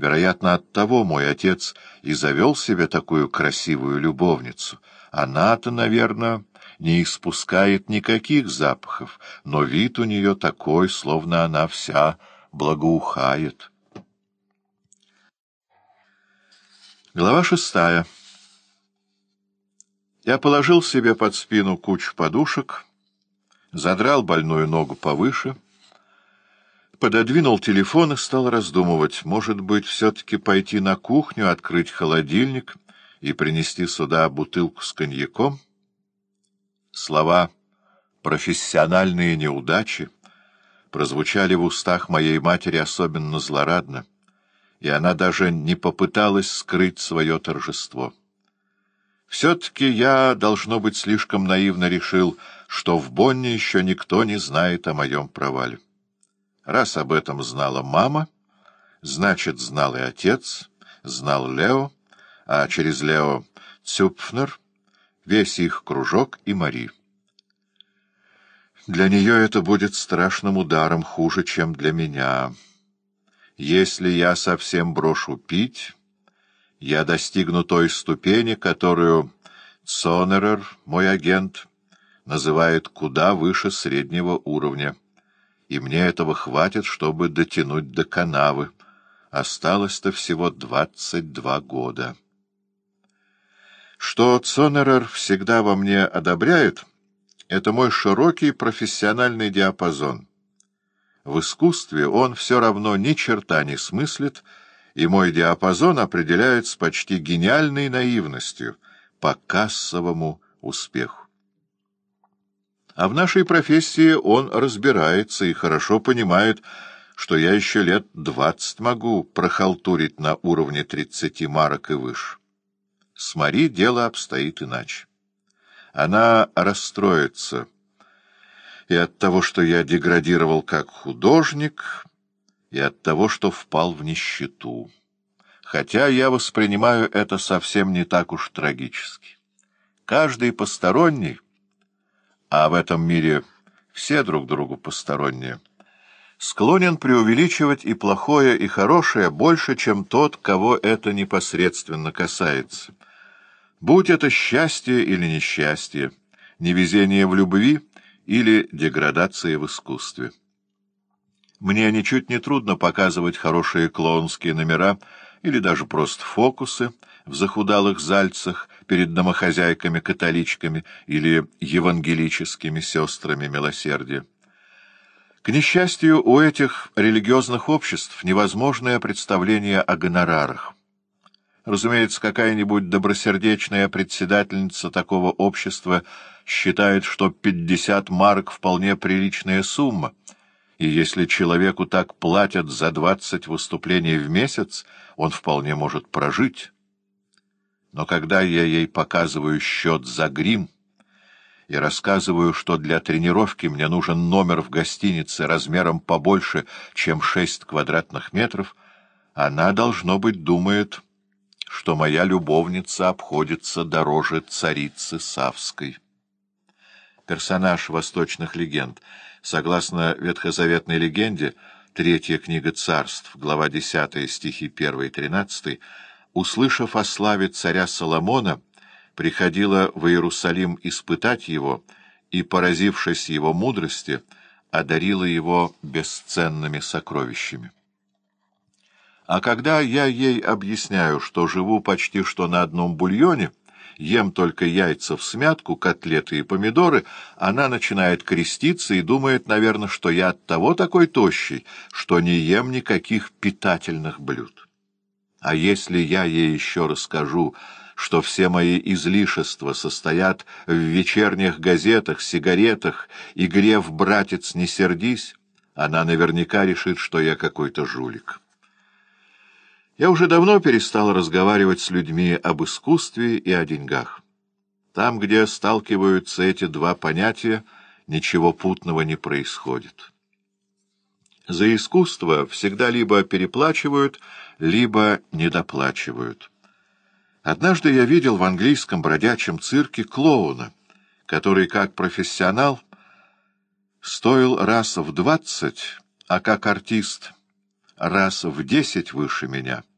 Вероятно, от того мой отец и завел себе такую красивую любовницу. Она-то, наверное, не испускает никаких запахов, но вид у нее такой, словно она вся благоухает. Глава шестая. Я положил себе под спину кучу подушек, задрал больную ногу повыше — пододвинул телефон и стал раздумывать, может быть, все-таки пойти на кухню, открыть холодильник и принести сюда бутылку с коньяком? Слова «профессиональные неудачи» прозвучали в устах моей матери особенно злорадно, и она даже не попыталась скрыть свое торжество. Все-таки я, должно быть, слишком наивно решил, что в Бонне еще никто не знает о моем провале. Раз об этом знала мама, значит, знал и отец, знал Лео, а через Лео Цюпфнер, весь их кружок и Мари. Для нее это будет страшным ударом, хуже, чем для меня. Если я совсем брошу пить, я достигну той ступени, которую Цонерер, мой агент, называет куда выше среднего уровня и мне этого хватит, чтобы дотянуть до канавы. Осталось-то всего двадцать два года. Что Цонерер всегда во мне одобряет, это мой широкий профессиональный диапазон. В искусстве он все равно ни черта не смыслит, и мой диапазон определяет с почти гениальной наивностью по кассовому успеху. А в нашей профессии он разбирается и хорошо понимает, что я еще лет двадцать могу прохалтурить на уровне тридцати марок и выше. С Мари дело обстоит иначе. Она расстроится и от того, что я деградировал как художник, и от того, что впал в нищету. Хотя я воспринимаю это совсем не так уж трагически. Каждый посторонний а в этом мире все друг другу посторонние, склонен преувеличивать и плохое, и хорошее больше, чем тот, кого это непосредственно касается. Будь это счастье или несчастье, невезение в любви или деградация в искусстве. Мне ничуть не трудно показывать хорошие клоунские номера или даже просто фокусы в захудалых зальцах перед домохозяйками-католичками или евангелическими сестрами милосердия. К несчастью, у этих религиозных обществ невозможное представление о гонорарах. Разумеется, какая-нибудь добросердечная председательница такого общества считает, что 50 марок вполне приличная сумма, и если человеку так платят за 20 выступлений в месяц, он вполне может прожить. Но когда я ей показываю счет за грим и рассказываю, что для тренировки мне нужен номер в гостинице размером побольше, чем шесть квадратных метров, она, должно быть, думает, что моя любовница обходится дороже царицы Савской. Персонаж восточных легенд — Согласно ветхозаветной легенде, третья книга царств, глава 10, стихи 1 и 13, услышав о славе царя Соломона, приходила в Иерусалим испытать его и, поразившись его мудрости, одарила его бесценными сокровищами. А когда я ей объясняю, что живу почти что на одном бульоне, ем только яйца в смятку, котлеты и помидоры, она начинает креститься и думает, наверное, что я от того такой тощий, что не ем никаких питательных блюд. А если я ей еще расскажу, что все мои излишества состоят в вечерних газетах, сигаретах, игре в «Братец, не сердись», она наверняка решит, что я какой-то жулик. Я уже давно перестал разговаривать с людьми об искусстве и о деньгах. Там, где сталкиваются эти два понятия, ничего путного не происходит. За искусство всегда либо переплачивают, либо недоплачивают. Однажды я видел в английском бродячем цирке клоуна, который, как профессионал, стоил раз в двадцать, а как артист — раз в десять выше меня —